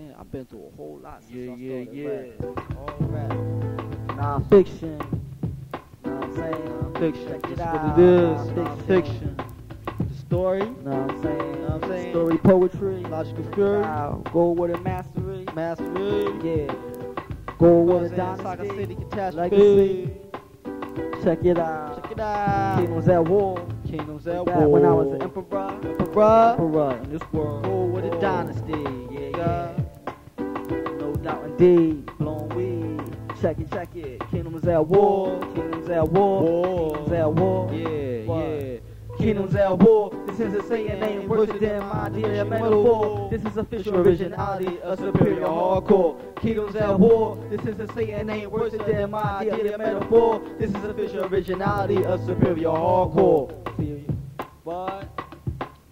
Man, I've been through a whole lot since Yeah, yeah, yeah. rap. All rap. Non-fiction. Know what I'm saying? Non-fiction, Check it what out. it is, Non-fiction. The story, Know what I'm saying? Know what I'm saying? Story poetry. logical fury, Go with a mastery. mastery, Yeah. Go with a Goes in, Saga dynasty. City catastrophe. Legacy. Check it out. Check it out. Kingdoms at war. Kingdoms at war. when I was an emperor. Emperor. Emperor in this world. War with a dynasty. Yeah. yeah. Indeed. Blowing weed. Check it, check it. Kingdoms at war. Kingdoms at war. War. Kingdoms at war. Yeah, What? yeah. Kingdoms at war. This is a saying ain't worse than my dear metaphor. This is official originality, a superior hardcore. Kingdoms at war. This is a saying ain't worse than my dear metaphor. This is official originality, a superior hardcore. What?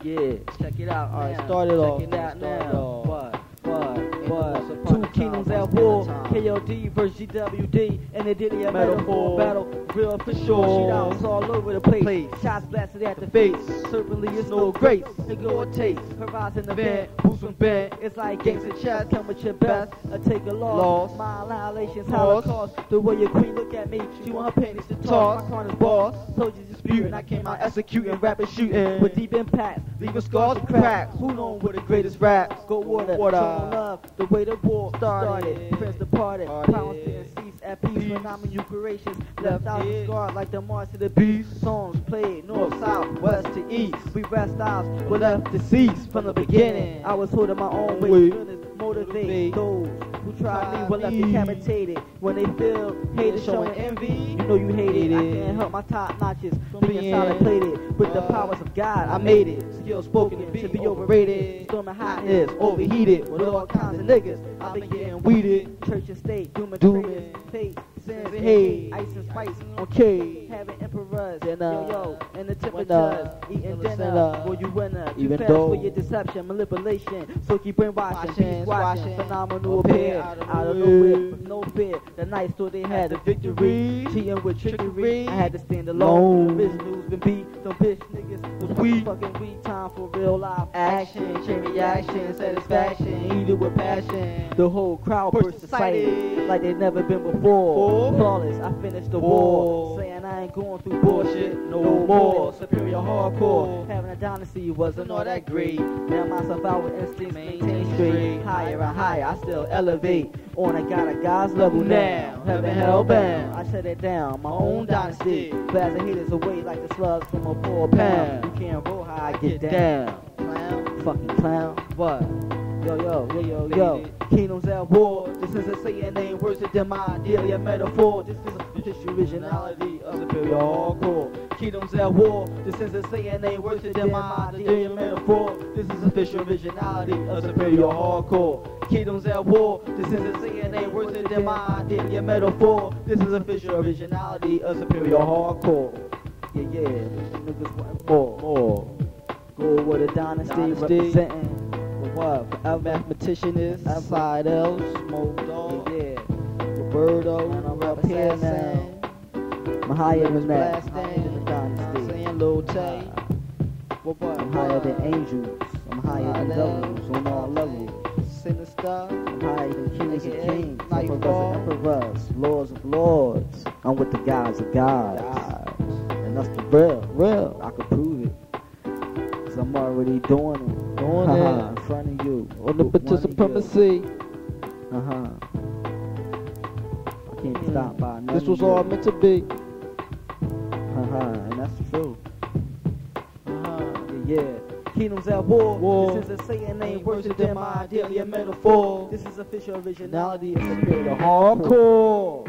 Yeah, check it out. All right, start it off. check it out now. What? What? What? Two kingdoms at once upon a war. time. KOD versus GWD, and they did a Metaphor. metaphor battle. Real for sure. Sure. Shootouts all over the place. Place. Shots blasted at the face. Certainly it's no grace. A good taste. Horizon the vent. Boots from bent. It's like games of chess. Come with your best. Or take a loss. Loss. My annihilation's holocaust. The way your queen look at me. She want her panties to toss. My corner's boss. Soldiers disputing. I came out executing. Rapid shooting. With deep impact. Leaving scars and cracks. Who known what the greatest raps? Go water. Water. Love. The way the war Started. Started. Prince departed. Parted. Pounds didn't cease at peace. Peace. When I'm in Eucharatians. Left out Yeah. scarred like the march to the beast. Songs played north, south, west to east. We rest ours were left deceased from the beginning. I was holding my own way. Motivate those who try me were left decapitated. When they feel haters showing envy, you know you hate it. I can't help my top notches Being- solid plated. With the powers of God, I made it. Skills spoken to be overrated. Storming hotness, overheated. With all kinds of niggas, I been getting weeded. Church and state, doom and Doom fate, Hate. hate, ice and spice Okay. Having emperors, Dinner. yo yo, and the temperatures, Winner. eating Winner. dinner, for you winner. Even fast though- for your deception, manipulation, so keep brainwashing, Washing, keep squashing, squashing. phenomenal Appear out of out of nowhere. no fear. The night thought they had the victory, cheating with trickery. I had to stand alone. Alone. Originals been beat, some bitch niggas was weak, fucking weak. Time for real life action, chain reaction, satisfaction, eat it with passion. The whole crowd Burst excited, like they never been before. Flawless, I finished the war, saying I ain't going through bullshit no more. Superior hardcore, having a dynasty wasn't all that great. Now my survival instincts maintain straight, higher and higher. I still elevate. On a got a God's level now, heaven hell bound. I shut it down, my own dynasty. Blast the haters away like the slugs from a four pound. You can't roll high, get down. Clown. Fucking clown. What? Yo, yo, yo, yo, yo. Kingdoms at war. This is a saying ain't worse than my ideal metaphor. This is official originality of superior hardcore. Kingdoms at war. This is a saying ain't worse than my ideal metaphor. This is official originality of superior hardcore. Kingdoms at war. This is a saying ain't worse than my ideal metaphor. This is official originality of superior hardcore. Yeah, yeah. Niggas want more. More. Go with a dynasty, Dynasty. representing what? Forever. Mathematician is Side L, Smoke Dog, Yeah, yeah. Roberto, And I'm up here Assassin, I'm higher than that. I'm higher than the you know what I'm dynasty. saying, Lil Tay. What, what, I'm higher than angels. I'm higher than devils on all levels. Sinister, I'm higher than kings and AKA kings, emperors and emperors, lords of lords. I'm with the gods of gods. And that's the real, real. I could prove it. Cause I'm already doing it. Doing it. In front of you. omnipotent supremacy. Uh huh. I can't be stopped by none This was all meant to be. That's true. Uh-huh, yeah, yeah. Kingdoms at war. War. This is a saying ain't worse than my ideal metaphor. This is official originality of superior Hardcore.